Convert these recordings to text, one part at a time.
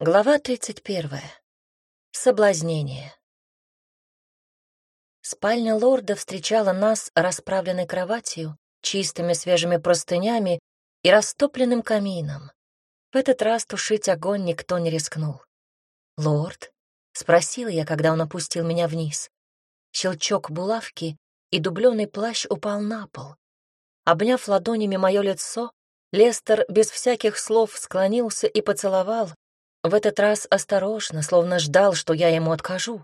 Глава 31. Соблазнение. Спальня лорда встречала нас расправленной кроватью, чистыми свежими простынями и растопленным камином. В этот раз тушить огонь никто не рискнул. «Лорд?» — спросила я, когда он опустил меня вниз. Щелчок булавки, и дубленый плащ упал на пол. Обняв ладонями мое лицо, Лестер без всяких слов склонился и поцеловал, в этот раз осторожно, словно ждал, что я ему откажу.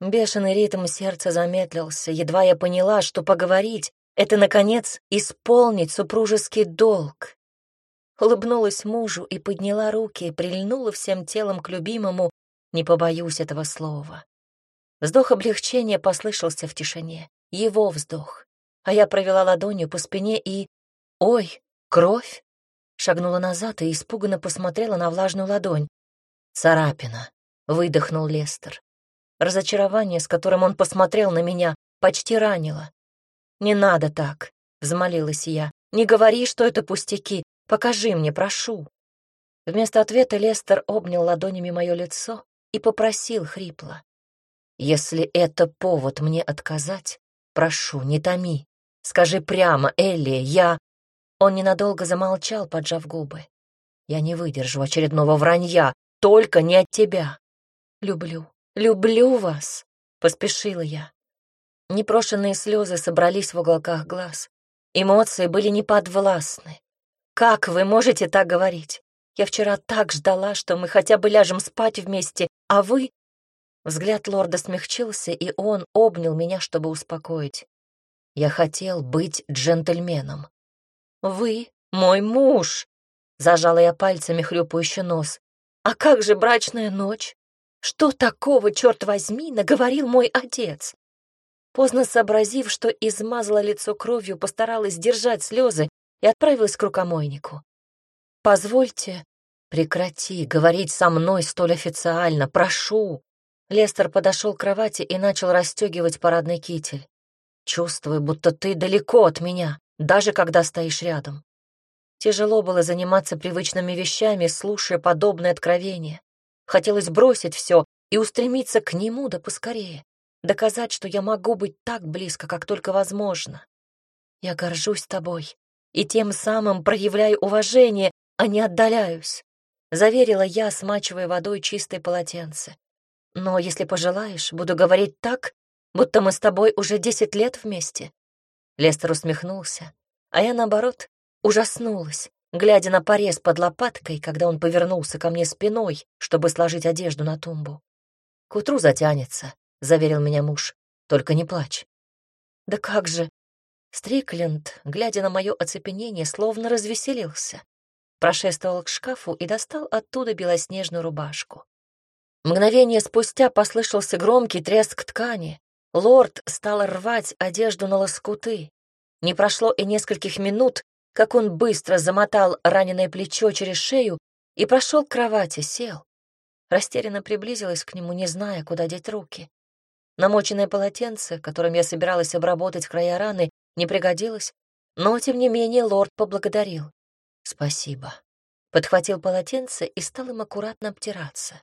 Бешеный ритм сердца замедлился, едва я поняла, что поговорить — это, наконец, исполнить супружеский долг. Улыбнулась мужу и подняла руки, прильнула всем телом к любимому, не побоюсь этого слова. Вздох облегчения послышался в тишине, его вздох, а я провела ладонью по спине и... Ой, кровь! шагнула назад и испуганно посмотрела на влажную ладонь. «Царапина», — выдохнул Лестер. Разочарование, с которым он посмотрел на меня, почти ранило. «Не надо так», — взмолилась я. «Не говори, что это пустяки. Покажи мне, прошу». Вместо ответа Лестер обнял ладонями мое лицо и попросил хрипло. «Если это повод мне отказать, прошу, не томи. Скажи прямо, Элли, я...» Он ненадолго замолчал, поджав губы. «Я не выдержу очередного вранья, только не от тебя. Люблю, люблю вас», — поспешила я. Непрошенные слезы собрались в уголках глаз. Эмоции были неподвластны. «Как вы можете так говорить? Я вчера так ждала, что мы хотя бы ляжем спать вместе, а вы...» Взгляд лорда смягчился, и он обнял меня, чтобы успокоить. Я хотел быть джентльменом. «Вы мой муж!» — зажала я пальцами хлюпающий нос. «А как же брачная ночь? Что такого, черт возьми, наговорил мой отец?» Поздно сообразив, что измазала лицо кровью, постаралась держать слезы и отправилась к рукомойнику. «Позвольте...» «Прекрати говорить со мной столь официально, прошу!» Лестер подошел к кровати и начал расстегивать парадный китель. «Чувствую, будто ты далеко от меня даже когда стоишь рядом. Тяжело было заниматься привычными вещами, слушая подобное откровение. Хотелось бросить все и устремиться к нему да поскорее, доказать, что я могу быть так близко, как только возможно. Я горжусь тобой и тем самым проявляю уважение, а не отдаляюсь, заверила я, смачивая водой чистое полотенце. Но если пожелаешь, буду говорить так, будто мы с тобой уже десять лет вместе. Лестер усмехнулся, а я, наоборот, ужаснулась, глядя на порез под лопаткой, когда он повернулся ко мне спиной, чтобы сложить одежду на тумбу. «К утру затянется», — заверил меня муж. «Только не плачь». «Да как же!» Стрикленд, глядя на мое оцепенение, словно развеселился. Прошествовал к шкафу и достал оттуда белоснежную рубашку. Мгновение спустя послышался громкий треск ткани, Лорд стал рвать одежду на лоскуты. Не прошло и нескольких минут, как он быстро замотал раненое плечо через шею и прошел к кровати, сел. Растерянно приблизилась к нему, не зная, куда деть руки. Намоченное полотенце, которым я собиралась обработать края раны, не пригодилось, но, тем не менее, лорд поблагодарил. «Спасибо». Подхватил полотенце и стал им аккуратно обтираться.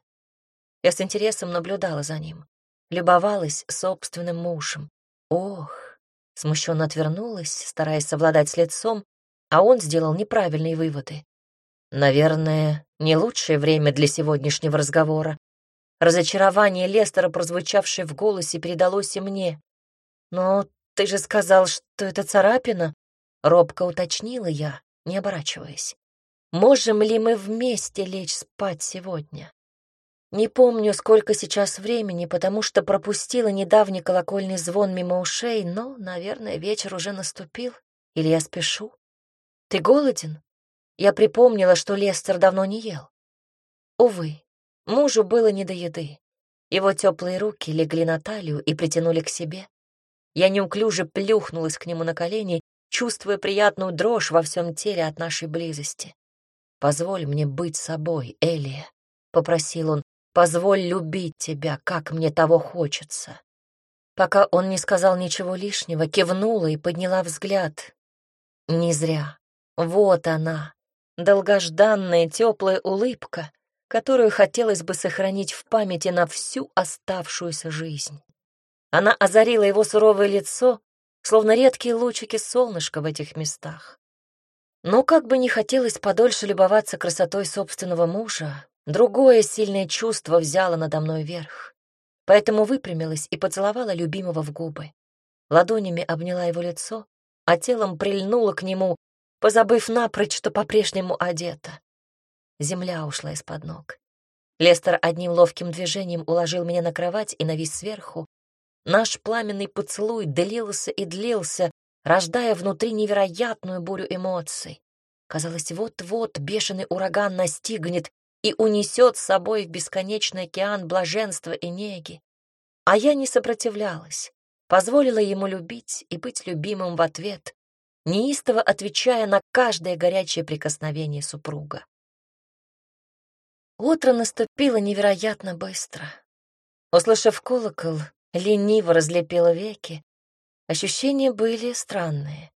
Я с интересом наблюдала за ним любовалась собственным мужем. Ох, смущенно отвернулась, стараясь совладать с лицом, а он сделал неправильные выводы. Наверное, не лучшее время для сегодняшнего разговора. Разочарование Лестера, прозвучавшее в голосе, передалось и мне. «Но ты же сказал, что это царапина?» — робко уточнила я, не оборачиваясь. «Можем ли мы вместе лечь спать сегодня?» Не помню, сколько сейчас времени, потому что пропустила недавний колокольный звон мимо ушей, но, наверное, вечер уже наступил. Или я спешу? Ты голоден? Я припомнила, что Лестер давно не ел. Увы, мужу было не до еды. Его теплые руки легли на талию и притянули к себе. Я неуклюже плюхнулась к нему на колени, чувствуя приятную дрожь во всем теле от нашей близости. «Позволь мне быть собой, Элия», — попросил он, Позволь любить тебя, как мне того хочется. Пока он не сказал ничего лишнего, кивнула и подняла взгляд. Не зря. Вот она, долгожданная теплая улыбка, которую хотелось бы сохранить в памяти на всю оставшуюся жизнь. Она озарила его суровое лицо, словно редкие лучики солнышка в этих местах. Но как бы не хотелось подольше любоваться красотой собственного мужа, другое сильное чувство взяло надо мной верх. Поэтому выпрямилась и поцеловала любимого в губы. Ладонями обняла его лицо, а телом прильнула к нему, позабыв напрочь, что по-прежнему одета. Земля ушла из-под ног. Лестер одним ловким движением уложил меня на кровать и навис сверху, Наш пламенный поцелуй длился и длился, рождая внутри невероятную бурю эмоций. Казалось, вот-вот бешеный ураган настигнет и унесет с собой в бесконечный океан блаженства и неги. А я не сопротивлялась, позволила ему любить и быть любимым в ответ, неистово отвечая на каждое горячее прикосновение супруга. Утро наступило невероятно быстро. Услышав колокол, лениво разлепила веки. Ощущения были странные.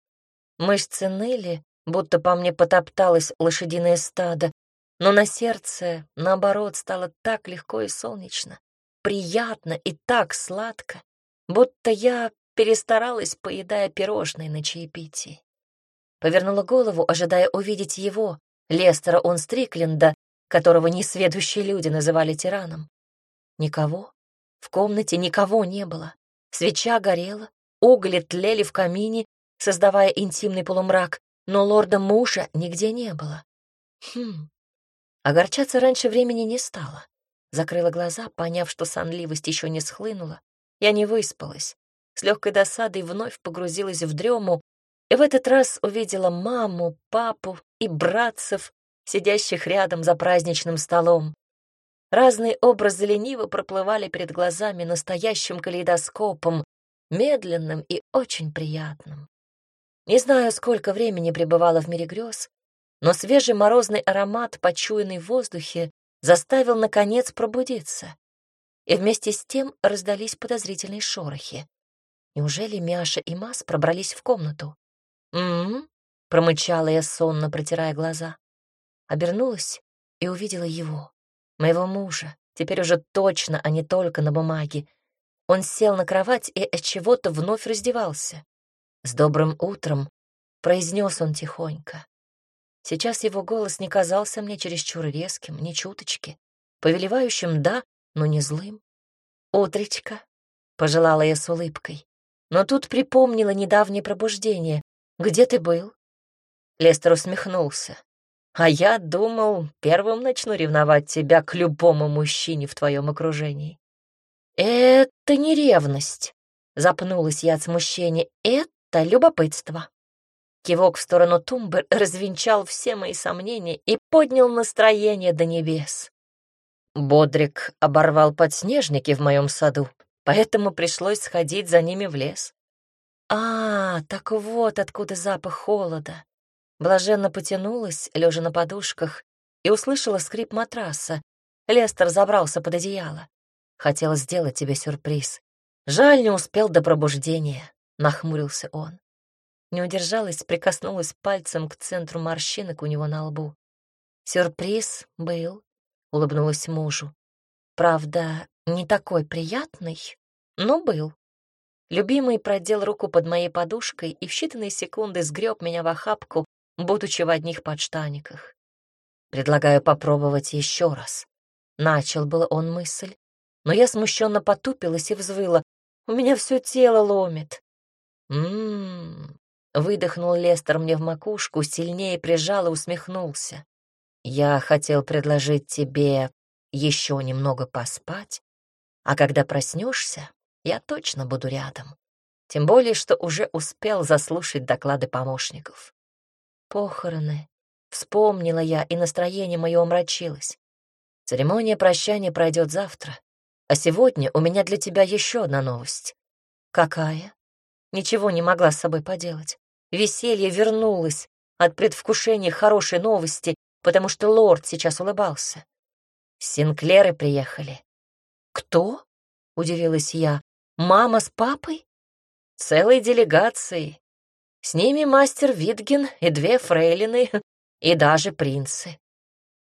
Мышцы ныли, будто по мне потопталось лошадиное стадо, но на сердце, наоборот, стало так легко и солнечно, приятно и так сладко, будто я перестаралась, поедая пирожные на чаепитии. Повернула голову, ожидая увидеть его, Лестера он Стрикленда, которого несведущие люди называли тираном. Никого. В комнате никого не было. Свеча горела, угли тлели в камине, создавая интимный полумрак, но лорда мужа нигде не было. Хм. Огорчаться раньше времени не стало. Закрыла глаза, поняв, что сонливость еще не схлынула. Я не выспалась. С легкой досадой вновь погрузилась в дрему и в этот раз увидела маму, папу и братцев, сидящих рядом за праздничным столом. Разные образы лениво проплывали перед глазами настоящим калейдоскопом, медленным и очень приятным. Не знаю, сколько времени пребывала в мире грез, но свежий морозный аромат, почуянный в воздухе, заставил, наконец, пробудиться. И вместе с тем раздались подозрительные шорохи. Неужели Мяша и Мас пробрались в комнату? «М-м-м», промычала я сонно, протирая глаза. Обернулась и увидела его моего мужа, теперь уже точно, а не только на бумаге. Он сел на кровать и от чего-то вновь раздевался. «С добрым утром», — произнес он тихонько. Сейчас его голос не казался мне чересчур резким, ни чуточки, повелевающим «да», но не злым. «Утречка», — пожелала я с улыбкой. Но тут припомнила недавнее пробуждение. «Где ты был?» Лестер усмехнулся. А я думал, первым начну ревновать тебя к любому мужчине в твоем окружении. Это не ревность, запнулась я от смущения. Это любопытство. Кивок в сторону тумбы развенчал все мои сомнения и поднял настроение до небес. Бодрик оборвал подснежники в моем саду, поэтому пришлось сходить за ними в лес. А, так вот откуда запах холода. Блаженно потянулась, лежа на подушках, и услышала скрип матраса. Лестер забрался под одеяло. Хотел сделать тебе сюрприз. Жаль, не успел до пробуждения, нахмурился он. Не удержалась, прикоснулась пальцем к центру морщинок у него на лбу. Сюрприз был, улыбнулась мужу. Правда, не такой приятный, но был. Любимый продел руку под моей подушкой и в считанные секунды сгреб меня в охапку, будучи в одних подштаниках. Предлагаю попробовать еще раз. Начал было он мысль, но я смущенно потупилась и взвыла. У меня все тело ломит. М-м-м, выдохнул Лестер мне в макушку, сильнее прижал и усмехнулся. Я хотел предложить тебе еще немного поспать, а когда проснешься, я точно буду рядом. Тем более, что уже успел заслушать доклады помощников. Похороны. Вспомнила я, и настроение мое омрачилось. Церемония прощания пройдет завтра. А сегодня у меня для тебя еще одна новость. Какая? Ничего не могла с собой поделать. Веселье вернулось от предвкушения хорошей новости, потому что лорд сейчас улыбался. Синклеры приехали. Кто? Удивилась я. Мама с папой? Целой делегацией. С ними мастер Витген и две фрейлины, и даже принцы.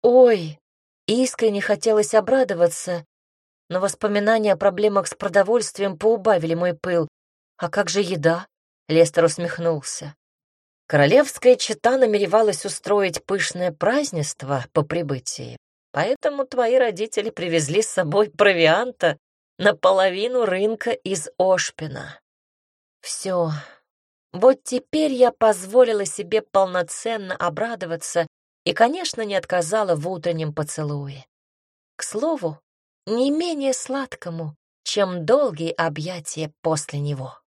Ой, Искренне хотелось обрадоваться, но воспоминания о проблемах с продовольствием поубавили мой пыл. «А как же еда?» — Лестер усмехнулся. Королевская чета намеревалась устроить пышное празднество по прибытии, поэтому твои родители привезли с собой провианта на половину рынка из Ошпина. Все. Вот теперь я позволила себе полноценно обрадоваться и, конечно, не отказала в утреннем поцелуе. К слову, не менее сладкому, чем долгие объятия после него.